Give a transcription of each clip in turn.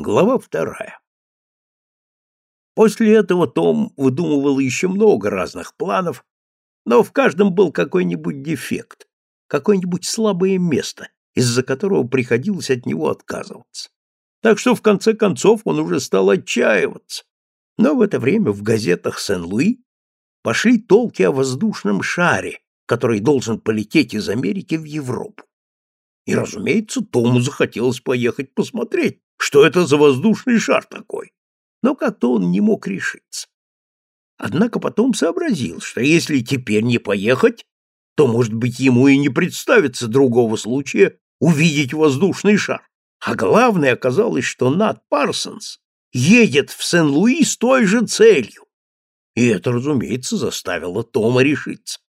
Глава вторая. После этого Том выдумывал еще много разных планов, но в каждом был какой-нибудь дефект, какое-нибудь слабое место, из-за которого приходилось от него отказываться. Так что в конце концов он уже стал отчаиваться. Но в это время в газетах Сен-Луи пошли толки о воздушном шаре, который должен полететь из Америки в Европу. И, разумеется, Тому захотелось поехать посмотреть, что это за воздушный шар такой. Но как-то не мог решиться. Однако потом сообразил, что если теперь не поехать, то, может быть, ему и не представится другого случая увидеть воздушный шар. А главное оказалось, что Нат Парсонс едет в Сен-Луи с той же целью. И это, разумеется, заставило Тома решиться.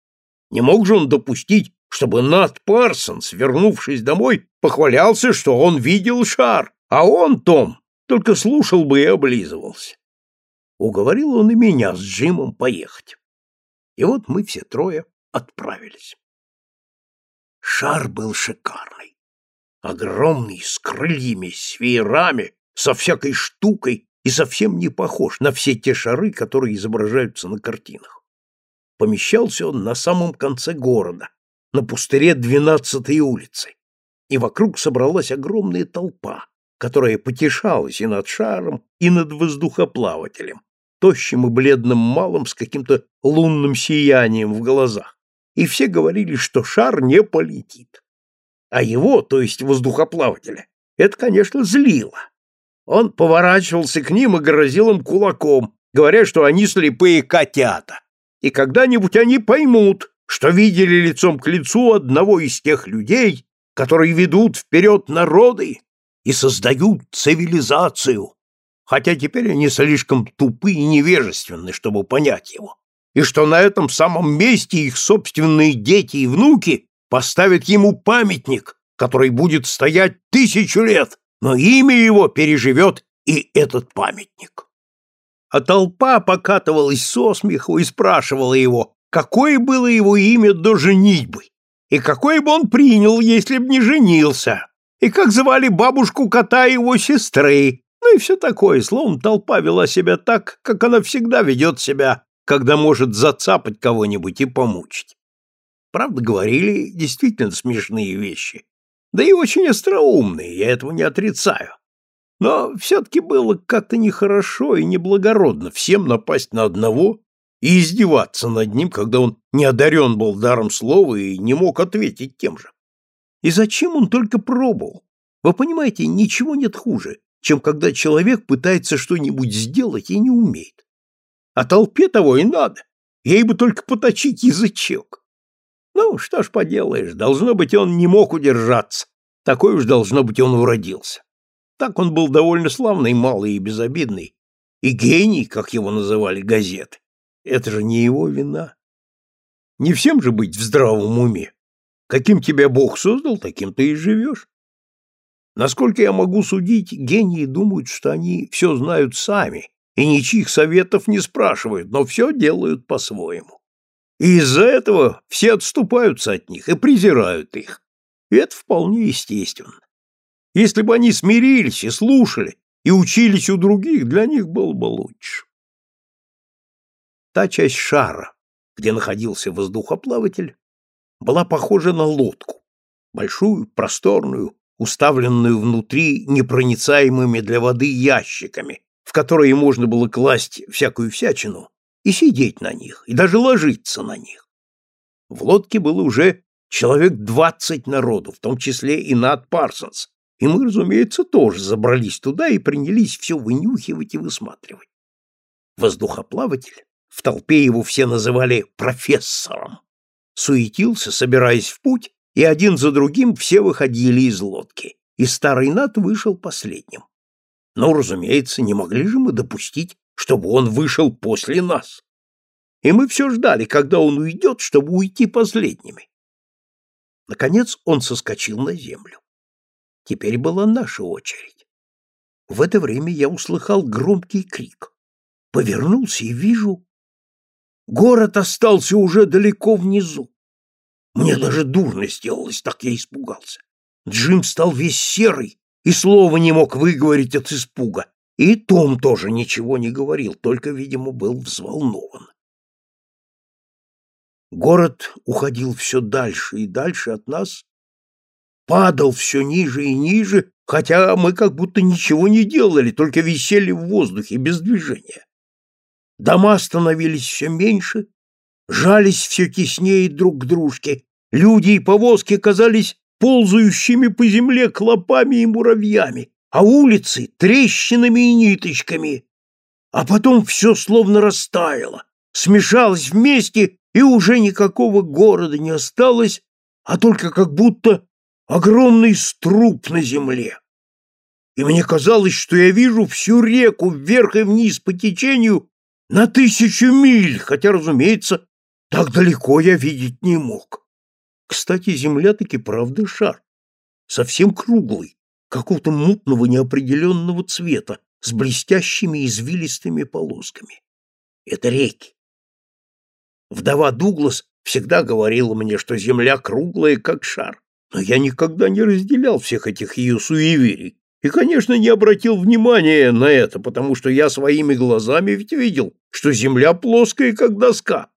Не мог же он допустить, чтобы Нат Парсонс, вернувшись домой, похвалялся, что он видел шар, а он, Том, только слушал бы и облизывался. Уговорил он и меня с Джимом поехать. И вот мы все трое отправились. Шар был шикарный. Огромный, с крыльями, с веерами, со всякой штукой и совсем не похож на все те шары, которые изображаются на картинах. Помещался он на самом конце города, на пустыре двенадцатой улицы, и вокруг собралась огромная толпа, которая потешалась и над шаром, и над воздухоплавателем, тощим и бледным малым с каким-то лунным сиянием в глазах. И все говорили, что шар не полетит. А его, то есть воздухоплавателя, это, конечно, злило. Он поворачивался к ним и грозил им кулаком, говоря, что они слепые котята. И когда-нибудь они поймут, что видели лицом к лицу одного из тех людей, которые ведут вперед народы и создают цивилизацию, хотя теперь они слишком тупы и невежественны, чтобы понять его, и что на этом самом месте их собственные дети и внуки поставят ему памятник, который будет стоять тысячу лет, но имя его переживет и этот памятник. А толпа покатывалась со смеху и спрашивала его, какое было его имя до женитьбы, и какое бы он принял, если б не женился и как звали бабушку кота его сестры, ну и все такое, словом, толпа вела себя так, как она всегда ведет себя, когда может зацапать кого-нибудь и помучить. Правда, говорили действительно смешные вещи, да и очень остроумные, я этого не отрицаю. Но все-таки было как-то нехорошо и неблагородно всем напасть на одного и издеваться над ним, когда он не одарен был даром слова и не мог ответить тем же. И зачем он только пробовал? Вы понимаете, ничего нет хуже, чем когда человек пытается что-нибудь сделать и не умеет. А толпе того и надо. Ей бы только поточить язычок. Ну, что ж поделаешь, должно быть, он не мог удержаться. Такой уж, должно быть, он уродился. Так он был довольно славный, малый и безобидный. И гений, как его называли газеты. Это же не его вина. Не всем же быть в здравом уме. Каким тебя Бог создал, таким ты и живешь. Насколько я могу судить, гении думают, что они все знают сами и ничьих советов не спрашивают, но все делают по-своему. И из-за этого все отступаются от них и презирают их. И это вполне естественно. Если бы они смирились и слушали, и учились у других, для них было бы лучше. Та часть шара, где находился воздухоплаватель, была похожа на лодку, большую, просторную, уставленную внутри непроницаемыми для воды ящиками, в которые можно было класть всякую всячину и сидеть на них, и даже ложиться на них. В лодке было уже человек двадцать народу, в том числе и Над Парсонс, и мы, разумеется, тоже забрались туда и принялись все вынюхивать и высматривать. Воздухоплаватель, в толпе его все называли профессором, суетился, собираясь в путь, и один за другим все выходили из лодки, и старый Нат вышел последним. Но, разумеется, не могли же мы допустить, чтобы он вышел после нас. И мы все ждали, когда он уйдет, чтобы уйти последними. Наконец он соскочил на землю. Теперь была наша очередь. В это время я услыхал громкий крик. Повернулся и вижу, Город остался уже далеко внизу. Мне даже дурно сделалось, так я испугался. Джим стал весь серый, и слова не мог выговорить от испуга. И Том тоже ничего не говорил, только, видимо, был взволнован. Город уходил все дальше и дальше от нас, падал все ниже и ниже, хотя мы как будто ничего не делали, только висели в воздухе без движения. Дома становились все меньше, жались все теснее друг к дружке, люди и повозки казались ползающими по земле клопами и муравьями, а улицы — трещинами и ниточками. А потом все словно растаяло, смешалось вместе, и уже никакого города не осталось, а только как будто огромный струп на земле. И мне казалось, что я вижу всю реку вверх и вниз по течению на тысячу миль, хотя, разумеется, так далеко я видеть не мог. Кстати, земля таки правда шар, совсем круглый, какого-то мутного неопределенного цвета, с блестящими извилистыми полосками. Это реки. Вдова Дуглас всегда говорила мне, что земля круглая, как шар, но я никогда не разделял всех этих ее суеверий и, конечно, не обратил внимания на это, потому что я своими глазами ведь видел, что земля плоская, как доска.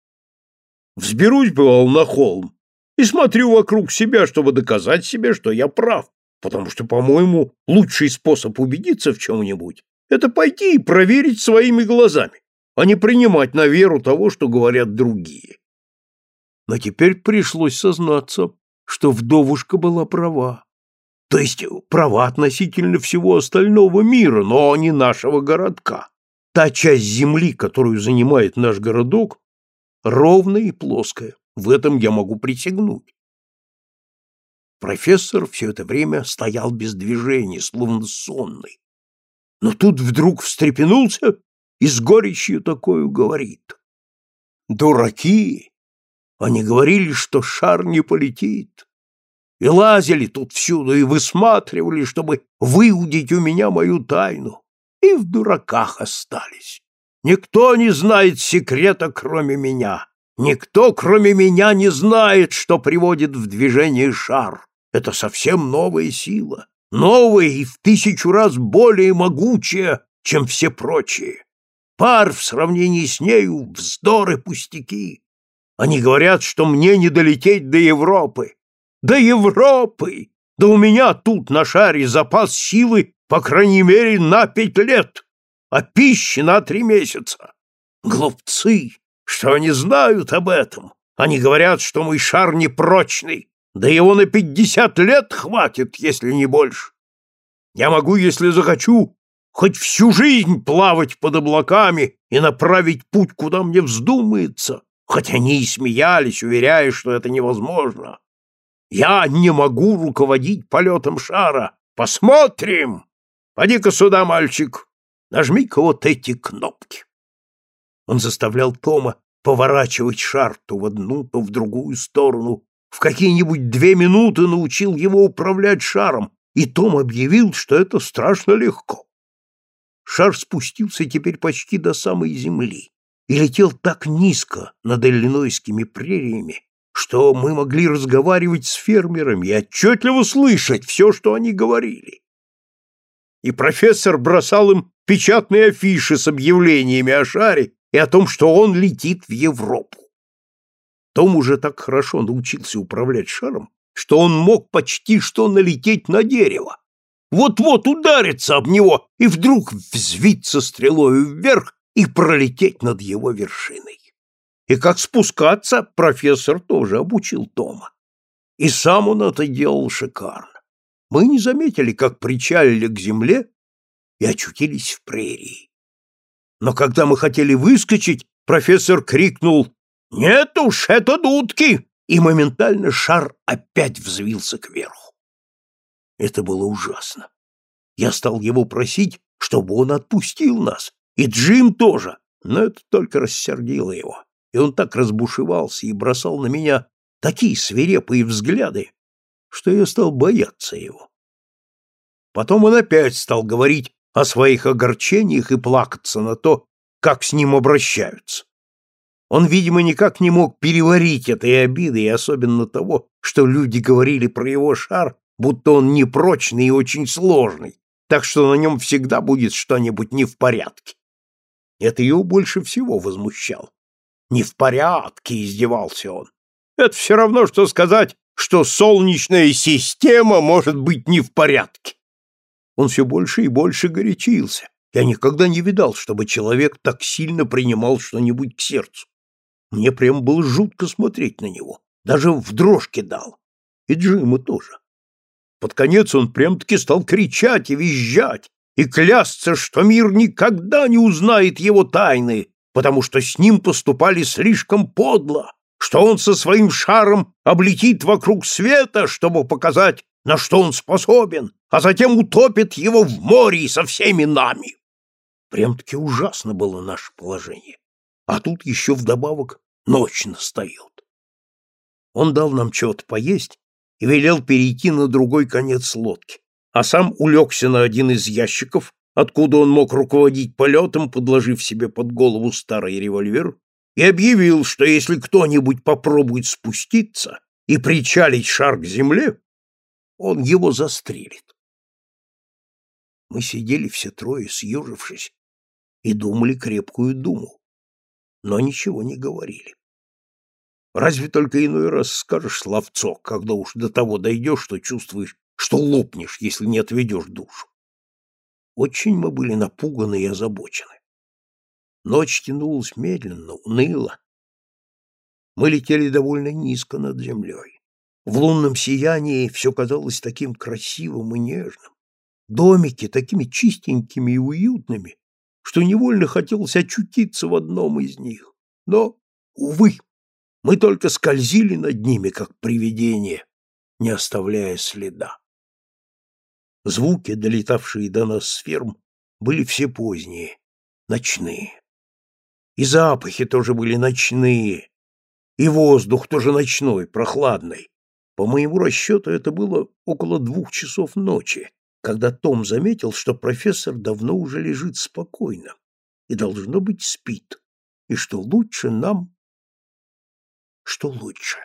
Взберусь, бывал, на холм и смотрю вокруг себя, чтобы доказать себе, что я прав, потому что, по-моему, лучший способ убедиться в чем-нибудь — это пойти и проверить своими глазами, а не принимать на веру того, что говорят другие. Но теперь пришлось сознаться, что вдовушка была права. То есть права относительно всего остального мира, но не нашего городка. Та часть земли, которую занимает наш городок, ровная и плоская. В этом я могу присягнуть. Профессор все это время стоял без движения, словно сонный. Но тут вдруг встрепенулся и с горечью такую говорит. Дураки! Они говорили, что шар не полетит. И лазили тут всюду и высматривали, чтобы выудить у меня мою тайну. И в дураках остались. Никто не знает секрета, кроме меня. Никто, кроме меня, не знает, что приводит в движение шар. Это совсем новая сила, новая и в тысячу раз более могучая, чем все прочие. Пар в сравнении с нею — вздор и пустяки. Они говорят, что мне не долететь до Европы. До Европы! Да у меня тут на шаре запас силы, по крайней мере, на пять лет, а пищи на три месяца. Глупцы! Что они знают об этом? Они говорят, что мой шар непрочный, да его на пятьдесят лет хватит, если не больше. Я могу, если захочу, хоть всю жизнь плавать под облаками и направить путь, куда мне вздумается, хоть они и смеялись, уверяя, что это невозможно. Я не могу руководить полетом шара. Посмотрим! Поди-ка сюда, мальчик, нажми-ка вот эти кнопки. Он заставлял Тома поворачивать шар то в одну, то в другую сторону. В какие-нибудь две минуты научил его управлять шаром, и Том объявил, что это страшно легко. Шар спустился теперь почти до самой земли и летел так низко над иллинойскими прериями, что мы могли разговаривать с фермерами и отчетливо слышать все, что они говорили. И профессор бросал им печатные афиши с объявлениями о шаре и о том, что он летит в Европу. Том уже так хорошо научился управлять шаром, что он мог почти что налететь на дерево. Вот-вот удариться об него и вдруг взвиться стрелою вверх и пролететь над его вершиной. И как спускаться профессор тоже обучил Тома. И сам он это делал шикарно. Мы не заметили, как причалили к земле и очутились в прерии. Но когда мы хотели выскочить, профессор крикнул «Нет уж, это дудки!» и моментально шар опять взвился кверху. Это было ужасно. Я стал его просить, чтобы он отпустил нас, и Джим тоже, но это только рассердило его, и он так разбушевался и бросал на меня такие свирепые взгляды, что я стал бояться его. Потом он опять стал говорить о своих огорчениях и плакаться на то, как с ним обращаются. Он, видимо, никак не мог переварить этой обиды и особенно того, что люди говорили про его шар, будто он непрочный и очень сложный, так что на нем всегда будет что-нибудь не в порядке. Это его больше всего возмущало. «Не в порядке», — издевался он. «Это все равно, что сказать, что солнечная система может быть не в порядке». Он все больше и больше горячился. Я никогда не видал, чтобы человек так сильно принимал что-нибудь к сердцу. Мне прям было жутко смотреть на него. Даже в дрожь кидал. И Джиму тоже. Под конец он прям-таки стал кричать и визжать, и клясться, что мир никогда не узнает его тайны, потому что с ним поступали слишком подло, что он со своим шаром облетит вокруг света, чтобы показать, на что он способен, а затем утопит его в море со всеми нами. Прям-таки ужасно было наше положение. А тут еще вдобавок ночь настает. Он дал нам чего-то поесть и велел перейти на другой конец лодки, а сам улегся на один из ящиков, откуда он мог руководить полетом, подложив себе под голову старый револьвер, и объявил, что если кто-нибудь попробует спуститься и причалить шар к земле, он его застрелит. Мы сидели все трое, съежившись, и думали крепкую думу, но ничего не говорили. Разве только иной раз скажешь словцо, когда уж до того дойдешь, что чувствуешь, что лопнешь, если не отведешь душу. Очень мы были напуганы и озабочены. Ночь тянулась медленно, уныло. Мы летели довольно низко над землей. В лунном сиянии все казалось таким красивым и нежным. Домики такими чистенькими и уютными, что невольно хотелось очутиться в одном из них. Но, увы, мы только скользили над ними, как привидения, не оставляя следа. Звуки, долетавшие до нас с ферм, были все поздние, ночные. И запахи тоже были ночные, и воздух тоже ночной, прохладный. По моему расчету, это было около двух часов ночи, когда Том заметил, что профессор давно уже лежит спокойно и, должно быть, спит, и что лучше нам... Что лучше?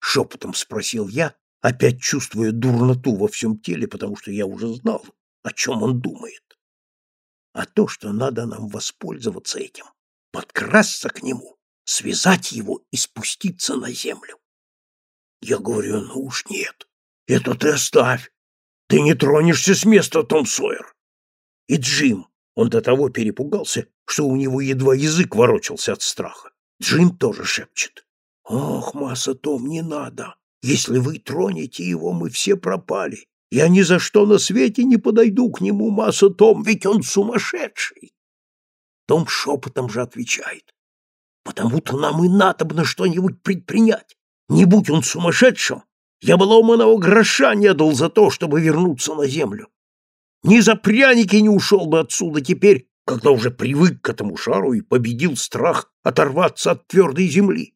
Шепотом спросил я, опять чувствуя дурноту во всем теле, потому что я уже знал, о чем он думает. А то, что надо нам воспользоваться этим, подкрасться к нему, связать его и спуститься на землю. Я говорю, ну уж нет, это ты оставь, ты не тронешься с места, Том Сойер. И Джим, он до того перепугался, что у него едва язык ворочался от страха. Джим тоже шепчет. Ох, масса, Том, не надо. Если вы тронете его, мы все пропали. Я ни за что на свете не подойду к нему, масса, Том, ведь он сумасшедший. Том шепотом же отвечает. Потому-то нам и надобно что-нибудь предпринять. Не будь он сумасшедшим, я бы ломаного гроша не дал за то, чтобы вернуться на землю. Ни за пряники не ушел бы отсюда теперь, когда уже привык к этому шару и победил страх оторваться от твердой земли.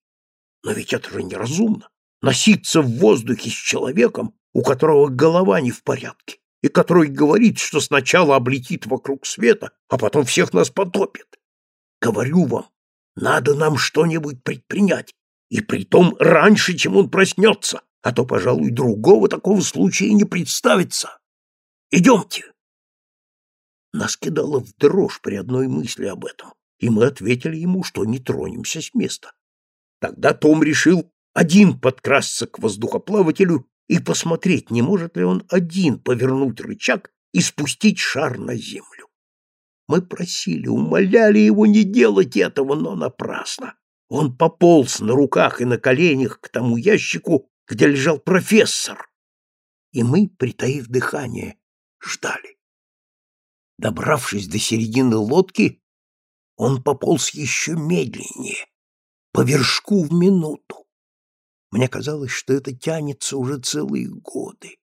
Но ведь это же неразумно — носиться в воздухе с человеком, у которого голова не в порядке, и который говорит, что сначала облетит вокруг света, а потом всех нас потопит. Говорю вам, надо нам что-нибудь предпринять, и притом раньше, чем он проснется, а то, пожалуй, другого такого случая не представится. Идемте. Нас кидало в дрожь при одной мысли об этом, и мы ответили ему, что не тронемся с места. Тогда Том решил один подкрасться к воздухоплавателю и посмотреть, не может ли он один повернуть рычаг и спустить шар на землю. Мы просили, умоляли его не делать этого, но напрасно. Он пополз на руках и на коленях к тому ящику, где лежал профессор. И мы, притаив дыхание, ждали. Добравшись до середины лодки, он пополз еще медленнее, по вершку в минуту. Мне казалось, что это тянется уже целые годы.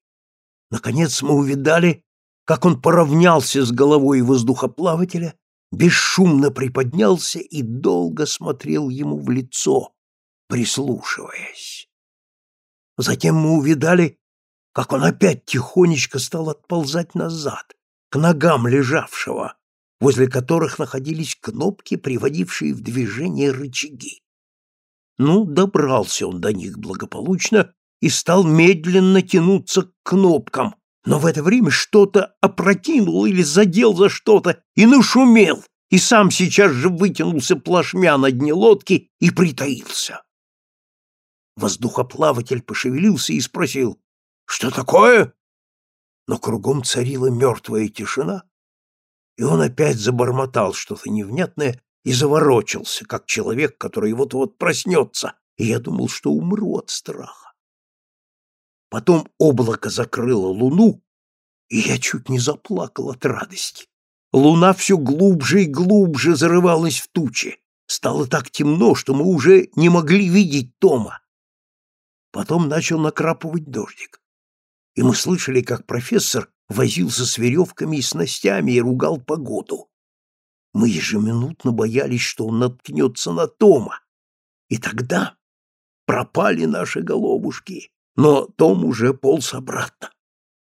Наконец мы увидали, как он поравнялся с головой воздухоплавателя, бесшумно приподнялся и долго смотрел ему в лицо, прислушиваясь. Затем мы увидали, как он опять тихонечко стал отползать назад, к ногам лежавшего, возле которых находились кнопки, приводившие в движение рычаги. Ну, добрался он до них благополучно, и стал медленно тянуться к кнопкам, но в это время что-то опрокинул или задел за что-то и нашумел, и сам сейчас же вытянулся плашмя на дне лодки и притаился. Воздухоплаватель пошевелился и спросил, «Что такое?» Но кругом царила мертвая тишина, и он опять забормотал что-то невнятное и заворочился, как человек, который вот-вот проснется, и я думал, что умру от страха. Потом облако закрыло луну, и я чуть не заплакал от радости. Луна все глубже и глубже зарывалась в тучи. Стало так темно, что мы уже не могли видеть Тома. Потом начал накрапывать дождик. И мы слышали, как профессор возился с веревками и снастями и ругал погоду. Мы ежеминутно боялись, что он наткнется на Тома. И тогда пропали наши головушки, но Том уже полз обратно.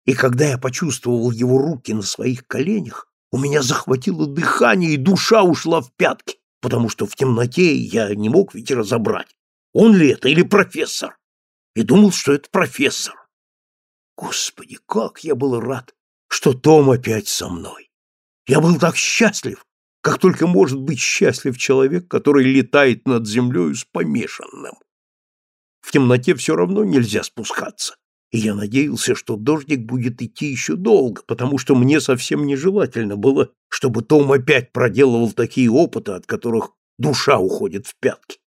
И когда я почувствовал его руки на своих коленях, у меня захватило дыхание, и душа ушла в пятки, потому что в темноте я не мог ведь разобрать, он ли это или профессор. И думал, что это профессор. Господи, как я был рад, что Том опять со мной. Я был так счастлив, как только может быть счастлив человек, который летает над землей с помешанным. В темноте все равно нельзя спускаться, и я надеялся, что дождик будет идти еще долго, потому что мне совсем нежелательно было, чтобы Том опять проделывал такие опыты, от которых душа уходит в пятки.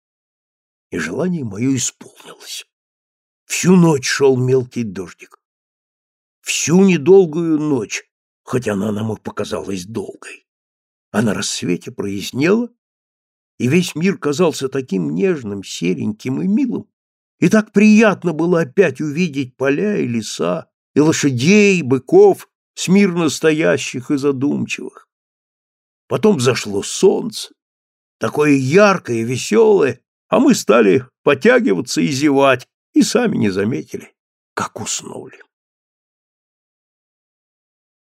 И желание мое исполнилось. Всю ночь шел мелкий дождик. Всю недолгую ночь, хоть она нам и показалась долгой. А на рассвете прояснело, и весь мир казался таким нежным, сереньким и милым, и так приятно было опять увидеть поля и леса, и лошадей, и быков, смирно стоящих и задумчивых. Потом зашло солнце, такое яркое, веселое, а мы стали потягиваться и зевать, и сами не заметили, как уснули.